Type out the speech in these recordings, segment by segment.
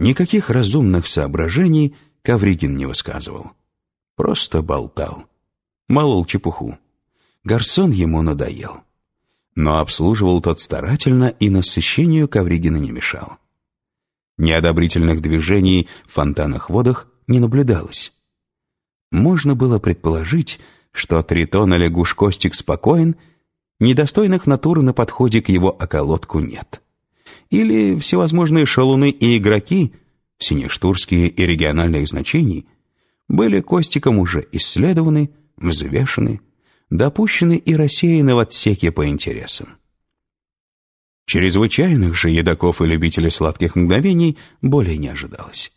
Никаких разумных соображений Ковригин не высказывал. Просто болтал. Молол чепуху. Гарсон ему надоел. Но обслуживал тот старательно и насыщению Ковригина не мешал. Неодобрительных движений в фонтанах-водах не наблюдалось. Можно было предположить, что Тритон или Гуш-Костик спокоен, недостойных натуры на подходе к его околотку нет. Или всевозможные шалуны и игроки, синештурские и региональных значений, были Костиком уже исследованы, взвешены, допущены и рассеяны в отсеке по интересам. Чрезвычайных же едоков и любителей сладких мгновений более не ожидалось.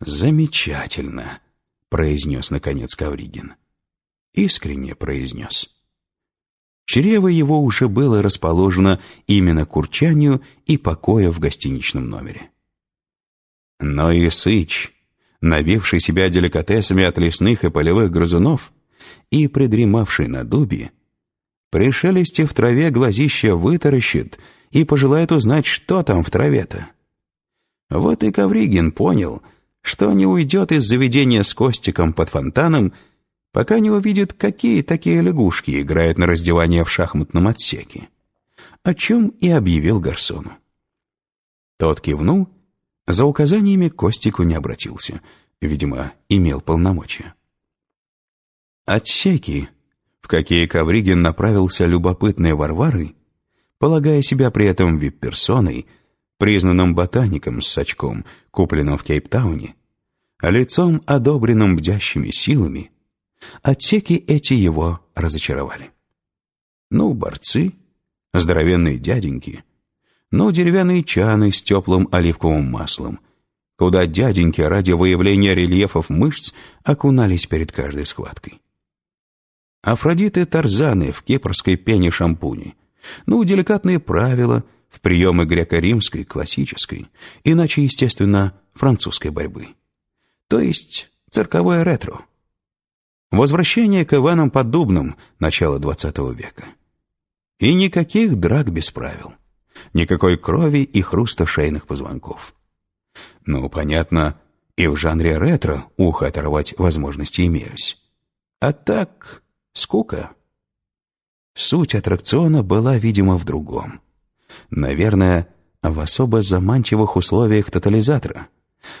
«Замечательно», — произнес наконец Кавригин. Искренне произнес. Чрево его уже было расположено именно к урчанию и покоя в гостиничном номере. Но и Сыч, набивший себя деликатесами от лесных и полевых грызунов и придремавший на дубе, при шелесте в траве глазище вытаращит и пожелает узнать, что там в траве-то. Вот и Ковригин понял, что не уйдет из заведения с Костиком под фонтаном, пока не увидит, какие такие лягушки играют на раздевание в шахматном отсеке, о чем и объявил Гарсону. Тот кивнул за указаниями Костику не обратился. Видимо, имел полномочия. Отсеки, в какие Ковригин направился любопытной Варварой, полагая себя при этом вип-персоной, признанным ботаником с очком, купленным в Кейптауне, лицом, одобренным бдящими силами, отсеки эти его разочаровали. Ну, борцы, здоровенные дяденьки — но деревянные чаны с теплым оливковым маслом, куда дяденьки ради выявления рельефов мышц окунались перед каждой схваткой. Афродиты Тарзаны в кипрской пене шампуне. Ну, деликатные правила в приемы греко-римской, классической, иначе, естественно, французской борьбы. То есть цирковое ретро. Возвращение к Иванам Поддубным начала XX века. И никаких драк без правил никакой крови и хруста шейных позвонков. Ну, понятно, и в жанре ретро ухо оторвать возможности имелись. А так, скука. Суть аттракциона была, видимо, в другом. Наверное, в особо заманчивых условиях тотализатора,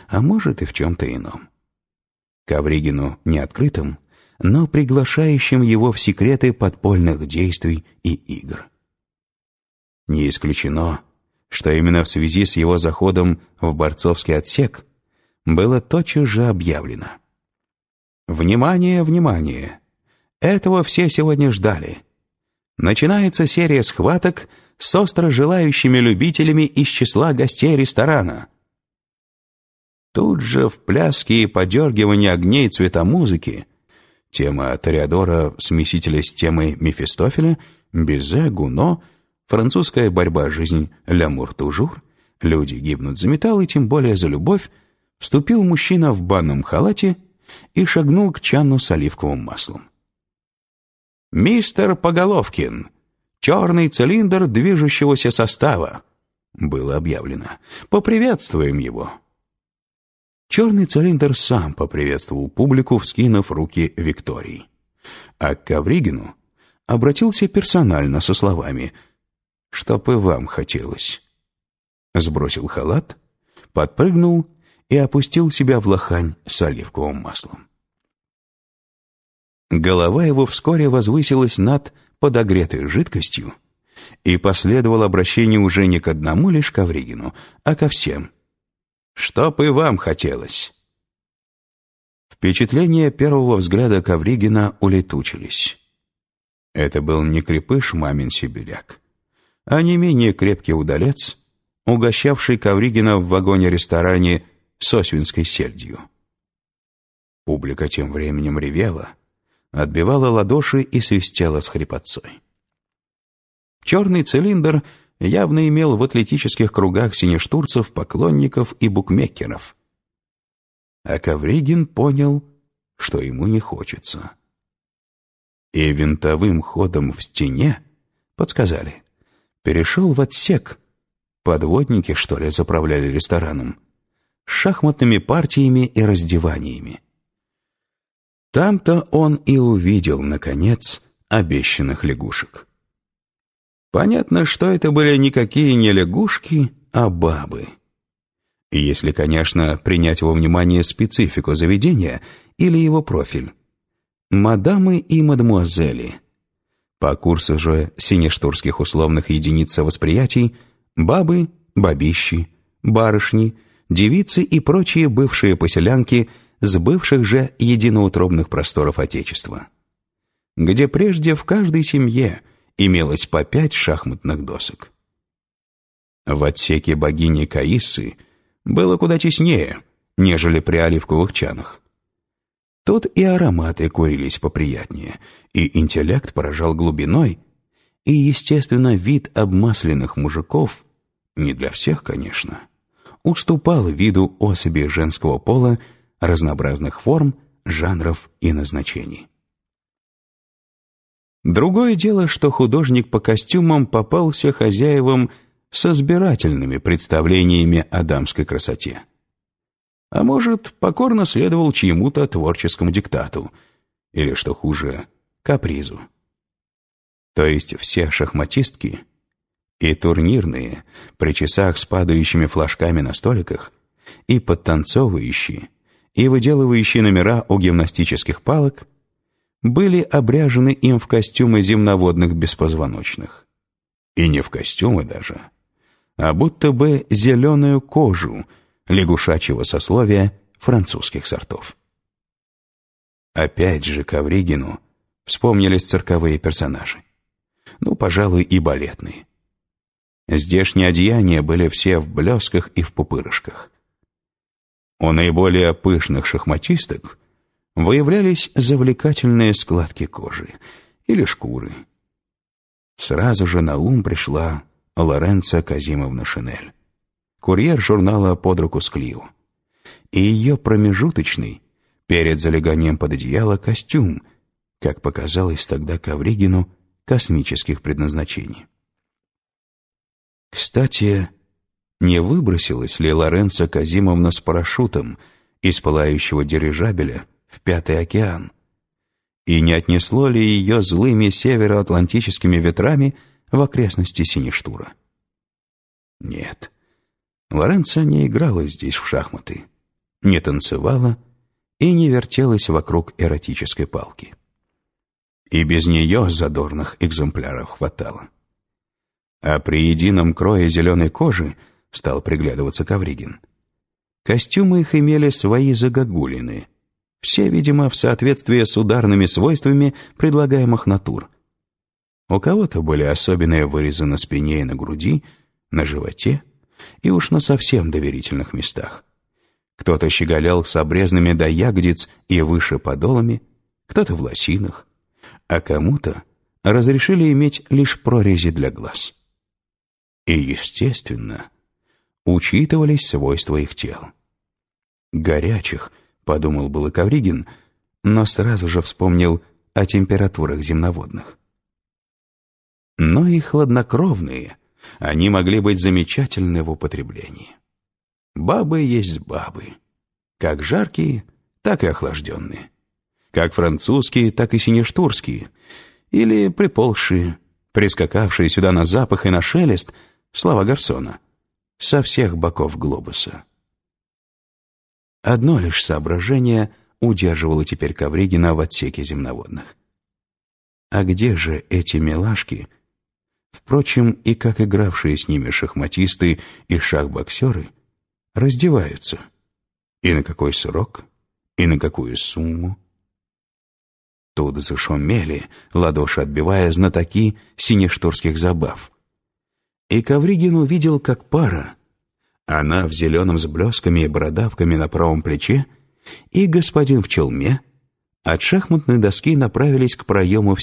а может и в чем-то ином. Ковригину не открытым, но приглашающим его в секреты подпольных действий и игр. Не исключено, что именно в связи с его заходом в борцовский отсек было тотчас же объявлено. «Внимание, внимание! Этого все сегодня ждали. Начинается серия схваток с остро желающими любителями из числа гостей ресторана». Тут же в пляске и подергивании огней цвета музыки тема Тореадора смесителя с темой Мефистофеля, Бизе, Гуно — Французская борьба «Жизнь лямур-тужур», люди гибнут за металл и тем более за любовь, вступил мужчина в банном халате и шагнул к чану с оливковым маслом. «Мистер Поголовкин, черный цилиндр движущегося состава», было объявлено. «Поприветствуем его». Черный цилиндр сам поприветствовал публику, вскинув руки Виктории. А к Ковригину обратился персонально со словами — чтоб и вам хотелось. Сбросил халат, подпрыгнул и опустил себя в лохань с оливковым маслом. Голова его вскоре возвысилась над подогретой жидкостью, и последовало обращение уже не к одному лишь Ковригину, а ко всем. «Чтоб и вам хотелось!» Впечатления первого взгляда Ковригина улетучились. Это был не крепыш мамин сибиряк, а не менее крепкий удалец, угощавший Ковригина в вагоне-ресторане с освинской сельдью. Публика тем временем ревела, отбивала ладоши и свистела с хрипотцой. Черный цилиндр явно имел в атлетических кругах синештурцев, поклонников и букмекеров. А Ковригин понял, что ему не хочется. И винтовым ходом в стене подсказали перешел в отсек. Подводники, что ли, заправляли рестораном. шахматными партиями и раздеваниями. Там-то он и увидел, наконец, обещанных лягушек. Понятно, что это были никакие не лягушки, а бабы. Если, конечно, принять во внимание специфику заведения или его профиль. Мадамы и мадмуазели. По курсу же синештурских условных единиц восприятий бабы, бабищи, барышни, девицы и прочие бывшие поселянки с бывших же единоутробных просторов Отечества, где прежде в каждой семье имелось по пять шахматных досок. В отсеке богини Каисы было куда теснее, нежели при оливковых чанах. Тут и ароматы курились поприятнее, и интеллект поражал глубиной, и, естественно, вид обмасленных мужиков, не для всех, конечно, уступал виду особи женского пола разнообразных форм, жанров и назначений. Другое дело, что художник по костюмам попался хозяевам со избирательными представлениями о дамской красоте. А может, покорно следовал чьему-то творческому диктату, или, что хуже, капризу. То есть все шахматистки, и турнирные, при часах с падающими флажками на столиках, и подтанцовывающие, и выделывающие номера у гимнастических палок, были обряжены им в костюмы земноводных беспозвоночных. И не в костюмы даже, а будто бы зеленую кожу лягушачьего сословия французских сортов. Опять же Ковригину вспомнились цирковые персонажи. Ну, пожалуй, и балетные. Здешние одеяния были все в блесках и в пупырышках. У наиболее пышных шахматисток выявлялись завлекательные складки кожи или шкуры. Сразу же на ум пришла Лоренцо Казимовна Шинель, курьер журнала «Под руку с Клио», и ее промежуточный, перед залеганием под одеяло, костюм, как показалось тогда Ковригину, космических предназначений. Кстати, не выбросилась ли Лоренцо Казимовна с парашютом из пылающего дирижабеля в Пятый океан? И не отнесло ли ее злыми североатлантическими ветрами в окрестности Сиништура. Нет, Лоренцо не играла здесь в шахматы, не танцевала и не вертелась вокруг эротической палки. И без нее задорных экземпляров хватало. А при едином крое зеленой кожи стал приглядываться Ковригин. Костюмы их имели свои загогулины, все, видимо, в соответствии с ударными свойствами предлагаемых натур, у кого-то были особенные вырезы на спине и на груди, на животе и уж на совсем доверительных местах. Кто-то щеголял с обрезанными до ягодиц и выше подолами, кто-то в лосинах, а кому-то разрешили иметь лишь прорези для глаз. И, естественно, учитывались свойства их тел. «Горячих», — подумал было Ковригин, но сразу же вспомнил о температурах земноводных. Но и хладнокровные, они могли быть замечательны в употреблении. Бабы есть бабы, как жаркие, так и охлажденные, как французские, так и синештурские, или приползшие, прискакавшие сюда на запах и на шелест, слова Гарсона, со всех боков глобуса. Одно лишь соображение удерживало теперь Ковригина в отсеке земноводных. А где же эти милашки, Впрочем, и как игравшие с ними шахматисты и шахбоксеры раздеваются. И на какой срок, и на какую сумму. Тут зашумели, ладоши отбивая знатоки синештурских забав. И Ковригин увидел, как пара, она в зеленом с блесками и бородавками на правом плече, и господин в челме, от шахматной доски направились к проему в